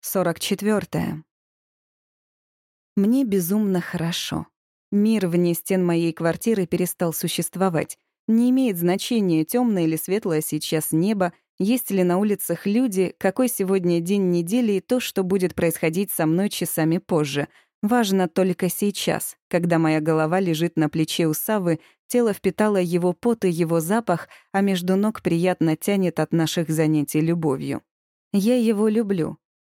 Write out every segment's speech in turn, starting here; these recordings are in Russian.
44. Мне безумно хорошо. Мир вне стен моей квартиры перестал существовать. Не имеет значения, темное или светлое сейчас небо, есть ли на улицах люди, какой сегодня день недели и то, что будет происходить со мной часами позже. Важно только сейчас, когда моя голова лежит на плече у Савы, тело впитало его пот и его запах, а между ног приятно тянет от наших занятий любовью. Я его люблю,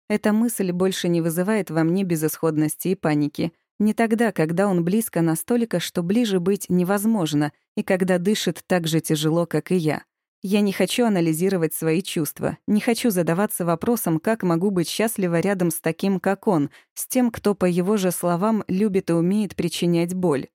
эта мысль больше не вызывает во мне безысходности и паники. Не тогда, когда он близко настолько, что ближе быть невозможно, и когда дышит так же тяжело, как и я. Я не хочу анализировать свои чувства, не хочу задаваться вопросом, как могу быть счастлива рядом с таким, как он, с тем, кто, по его же словам, любит и умеет причинять боль.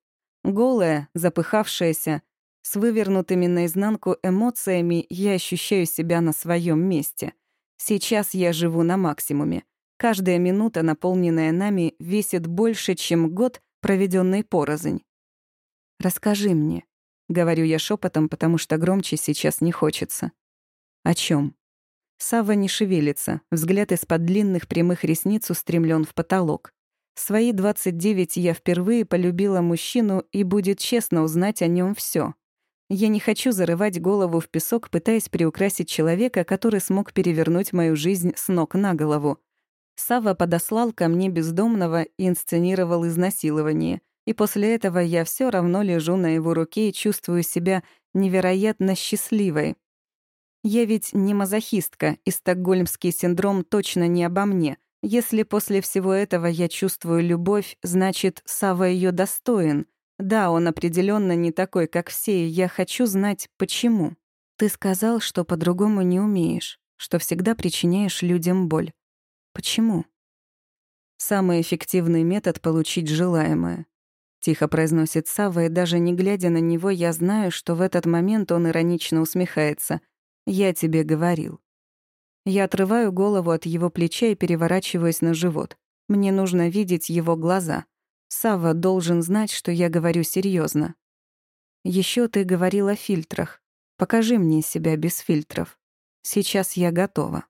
Голая, запыхавшаяся, с вывернутыми наизнанку эмоциями я ощущаю себя на своем месте — Сейчас я живу на максимуме. Каждая минута, наполненная нами, весит больше, чем год, проведенный порознь. «Расскажи мне», — говорю я шепотом, потому что громче сейчас не хочется. «О чем? Сава не шевелится, взгляд из-под длинных прямых ресниц устремлен в потолок. В свои 29 я впервые полюбила мужчину, и будет честно узнать о нем все. Я не хочу зарывать голову в песок, пытаясь приукрасить человека, который смог перевернуть мою жизнь с ног на голову. Сава подослал ко мне бездомного и инсценировал изнасилование. И после этого я все равно лежу на его руке и чувствую себя невероятно счастливой. Я ведь не мазохистка, и стокгольмский синдром точно не обо мне. Если после всего этого я чувствую любовь, значит, Сава ее достоин — да, он определенно не такой, как все, и я хочу знать, почему. Ты сказал, что по-другому не умеешь, что всегда причиняешь людям боль. Почему? Самый эффективный метод — получить желаемое. Тихо произносит Сава, и даже не глядя на него, я знаю, что в этот момент он иронично усмехается. «Я тебе говорил». Я отрываю голову от его плеча и переворачиваюсь на живот. Мне нужно видеть его глаза — Сава должен знать, что я говорю серьезно. Еще ты говорил о фильтрах. Покажи мне себя без фильтров. Сейчас я готова.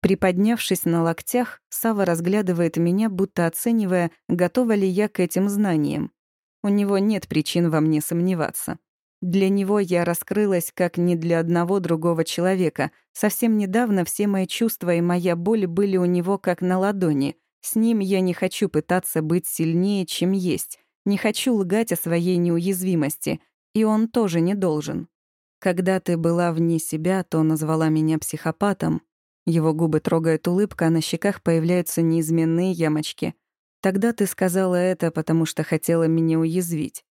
Приподнявшись на локтях, Сава разглядывает меня, будто оценивая, готова ли я к этим знаниям. У него нет причин во мне сомневаться. Для него я раскрылась как ни для одного другого человека. Совсем недавно все мои чувства и моя боль были у него как на ладони. С ним я не хочу пытаться быть сильнее, чем есть, не хочу лгать о своей неуязвимости, и он тоже не должен. Когда ты была вне себя, то назвала меня психопатом. Его губы трогает улыбка, а на щеках появляются неизменные ямочки. Тогда ты сказала это, потому что хотела меня уязвить.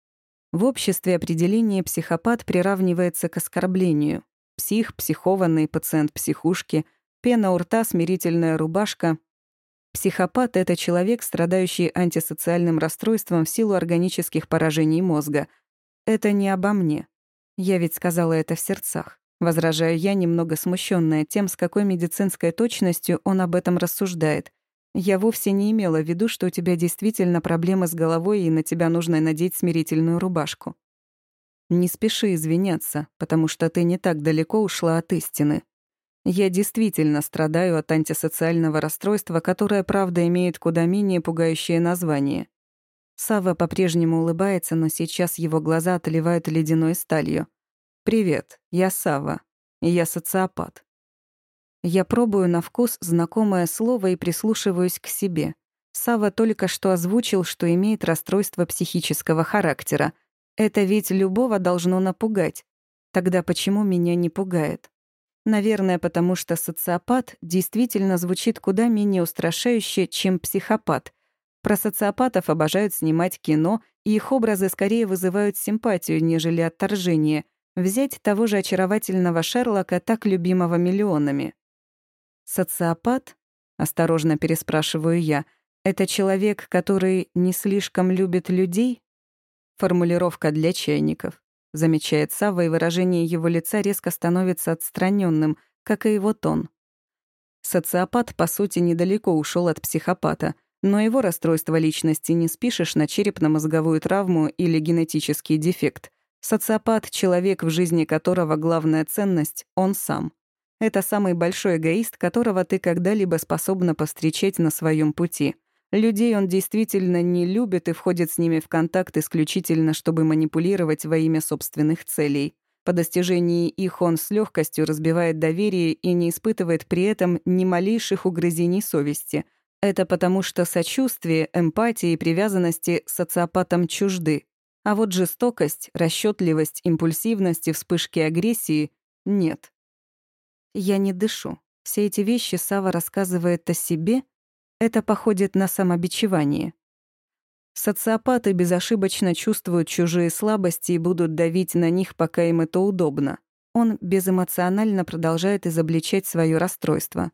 В обществе определение «психопат» приравнивается к оскорблению. Псих, психованный, пациент психушки, пена у рта, смирительная рубашка, Психопат — это человек, страдающий антисоциальным расстройством в силу органических поражений мозга. Это не обо мне. Я ведь сказала это в сердцах. Возражаю я, немного смущенная тем, с какой медицинской точностью он об этом рассуждает. Я вовсе не имела в виду, что у тебя действительно проблемы с головой и на тебя нужно надеть смирительную рубашку. Не спеши извиняться, потому что ты не так далеко ушла от истины. Я действительно страдаю от антисоциального расстройства, которое, правда, имеет куда менее пугающее название. Сава по-прежнему улыбается, но сейчас его глаза отливают ледяной сталью. «Привет, я Сава, и я социопат». Я пробую на вкус знакомое слово и прислушиваюсь к себе. Сава только что озвучил, что имеет расстройство психического характера. Это ведь любого должно напугать. Тогда почему меня не пугает? Наверное, потому что социопат действительно звучит куда менее устрашающе, чем психопат. Про социопатов обожают снимать кино, и их образы скорее вызывают симпатию, нежели отторжение. Взять того же очаровательного Шерлока, так любимого миллионами. «Социопат?» — осторожно переспрашиваю я. «Это человек, который не слишком любит людей?» Формулировка для чайников замечает Сава, и выражение его лица резко становится отстраненным, как и его тон. Социопат, по сути, недалеко ушел от психопата, но его расстройство личности не спишешь на черепно-мозговую травму или генетический дефект. Социопат — человек, в жизни которого главная ценность — он сам. Это самый большой эгоист, которого ты когда-либо способна повстречать на своем пути. Людей он действительно не любит и входит с ними в контакт исключительно, чтобы манипулировать во имя собственных целей. По достижении их он с легкостью разбивает доверие и не испытывает при этом ни малейших угрызений совести. Это потому, что сочувствие, эмпатия и привязанности социопатам чужды. А вот жестокость, расчетливость, импульсивность и вспышки агрессии — нет. Я не дышу. Все эти вещи Сава рассказывает о себе. Это походит на самобичевание. Социопаты безошибочно чувствуют чужие слабости и будут давить на них, пока им это удобно. Он безэмоционально продолжает изобличать свое расстройство.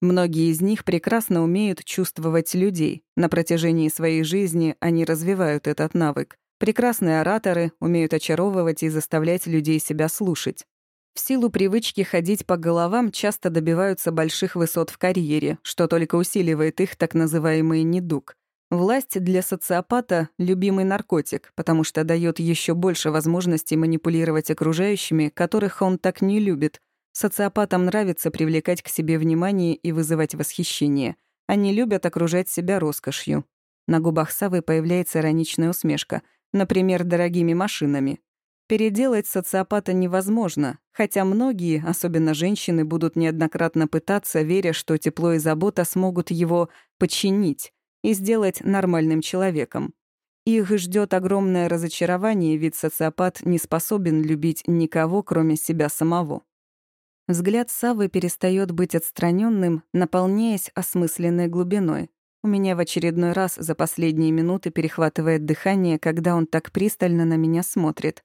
Многие из них прекрасно умеют чувствовать людей. На протяжении своей жизни они развивают этот навык. Прекрасные ораторы умеют очаровывать и заставлять людей себя слушать. В силу привычки ходить по головам часто добиваются больших высот в карьере, что только усиливает их так называемый недуг. Власть для социопата — любимый наркотик, потому что дает еще больше возможностей манипулировать окружающими, которых он так не любит. Социопатам нравится привлекать к себе внимание и вызывать восхищение. Они любят окружать себя роскошью. На губах Савы появляется ироничная усмешка, например, дорогими машинами. Переделать социопата невозможно, хотя многие, особенно женщины, будут неоднократно пытаться, веря, что тепло и забота смогут его подчинить и сделать нормальным человеком. Их ждет огромное разочарование, ведь социопат не способен любить никого, кроме себя самого. Взгляд Савы перестает быть отстраненным, наполняясь осмысленной глубиной. У меня в очередной раз за последние минуты перехватывает дыхание, когда он так пристально на меня смотрит.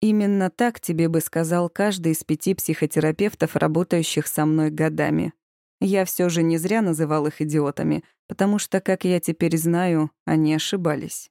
Именно так тебе бы сказал каждый из пяти психотерапевтов, работающих со мной годами. Я все же не зря называл их идиотами, потому что, как я теперь знаю, они ошибались.